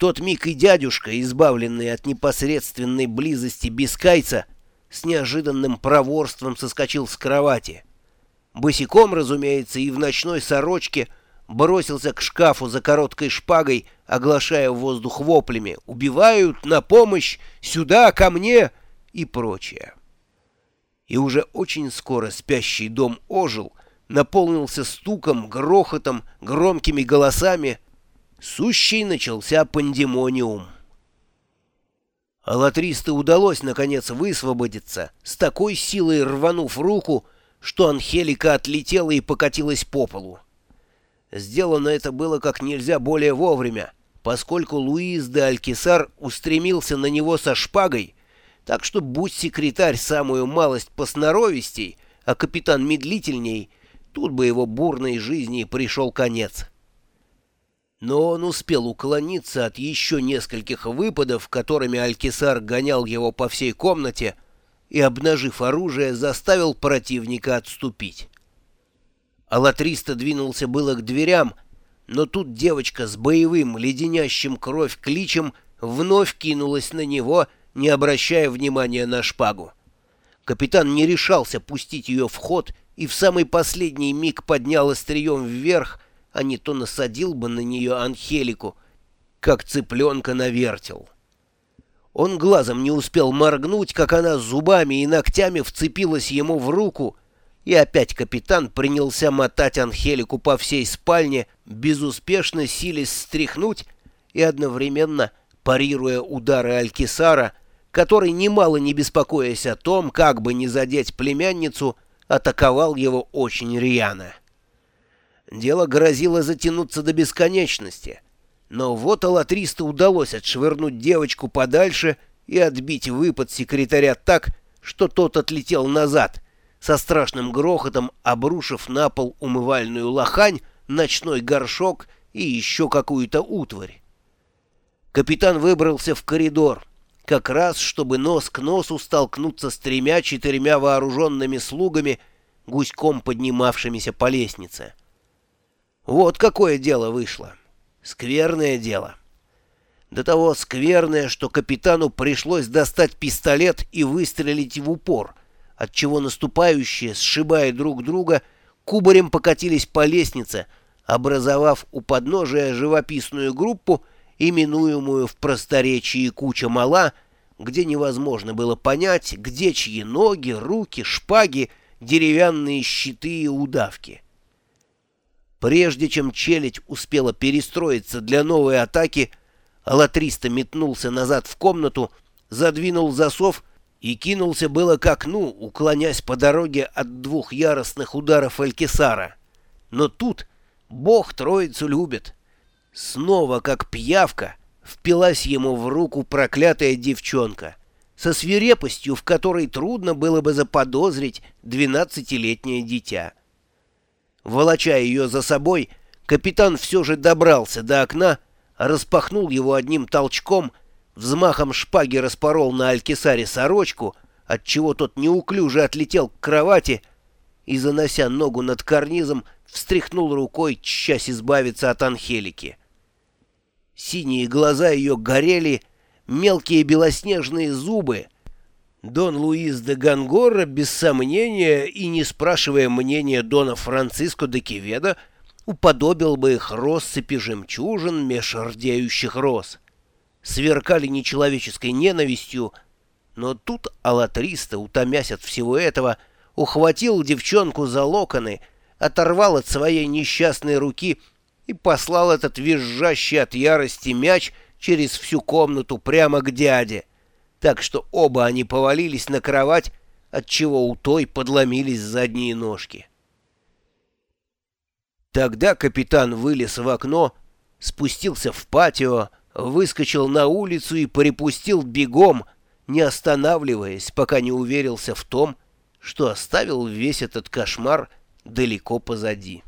тот миг и дядюшка, избавленный от непосредственной близости бескайца, с неожиданным проворством соскочил с кровати. Босиком, разумеется, и в ночной сорочке бросился к шкафу за короткой шпагой, оглашая воздух воплями «Убивают! На помощь! Сюда! Ко мне!» и прочее. И уже очень скоро спящий дом ожил, наполнился стуком, грохотом, громкими голосами. Сущий начался пандемониум. Алатристо удалось, наконец, высвободиться, с такой силой рванув руку, что Анхелика отлетела и покатилась по полу. Сделано это было как нельзя более вовремя, поскольку Луис де Алькисар устремился на него со шпагой, так что будь секретарь самую малость посноровистей, а капитан медлительней, тут бы его бурной жизни пришел конец. Но он успел уклониться от еще нескольких выпадов, которыми Алькисар гонял его по всей комнате, и, обнажив оружие, заставил противника отступить. Алатриста двинулся было к дверям, но тут девочка с боевым, леденящим кровь кличем вновь кинулась на него, не обращая внимания на шпагу. Капитан не решался пустить ее в ход и в самый последний миг поднял острием вверх, а не то насадил бы на нее Анхелику, как цыпленка навертел. Он глазом не успел моргнуть, как она зубами и ногтями вцепилась ему в руку, и опять капитан принялся мотать Анхелику по всей спальне, безуспешно силясь стряхнуть и одновременно парируя удары Алькисара, который, немало не беспокоясь о том, как бы не задеть племянницу, атаковал его очень рьяно. Дело грозило затянуться до бесконечности — но вот Алатристу удалось отшвырнуть девочку подальше и отбить выпад секретаря так, что тот отлетел назад, со страшным грохотом обрушив на пол умывальную лохань, ночной горшок и еще какую-то утварь. Капитан выбрался в коридор, как раз чтобы нос к носу столкнуться с тремя-четырьмя вооруженными слугами, гуськом поднимавшимися по лестнице. Вот какое дело вышло. Скверное дело. До того скверное, что капитану пришлось достать пистолет и выстрелить в упор, отчего наступающие, сшибая друг друга, кубарем покатились по лестнице, образовав у подножия живописную группу, именуемую в просторечии куча мала, где невозможно было понять, где чьи ноги, руки, шпаги, деревянные щиты и удавки. Прежде чем челядь успела перестроиться для новой атаки, Алатриста метнулся назад в комнату, задвинул засов и кинулся было к окну, уклонясь по дороге от двух яростных ударов Элькисара. Но тут Бог троицу любит. Снова, как пьявка, впилась ему в руку проклятая девчонка, со свирепостью, в которой трудно было бы заподозрить двенадцатилетнее дитя. Волоча ее за собой, капитан все же добрался до окна, распахнул его одним толчком, взмахом шпаги распорол на Алькисаре сорочку, отчего тот неуклюже отлетел к кровати и, занося ногу над карнизом, встряхнул рукой, часть избавиться от Анхелики. Синие глаза ее горели, мелкие белоснежные зубы — Дон Луис де Гангора, без сомнения и не спрашивая мнения Дона Франциско де Кеведа, уподобил бы их россыпи жемчужин меж рдеющих роз. Сверкали нечеловеческой ненавистью, но тут Алатриста, утомясь от всего этого, ухватил девчонку за локоны, оторвал от своей несчастной руки и послал этот визжащий от ярости мяч через всю комнату прямо к дяде так что оба они повалились на кровать, отчего у той подломились задние ножки. Тогда капитан вылез в окно, спустился в патио, выскочил на улицу и припустил бегом, не останавливаясь, пока не уверился в том, что оставил весь этот кошмар далеко позади.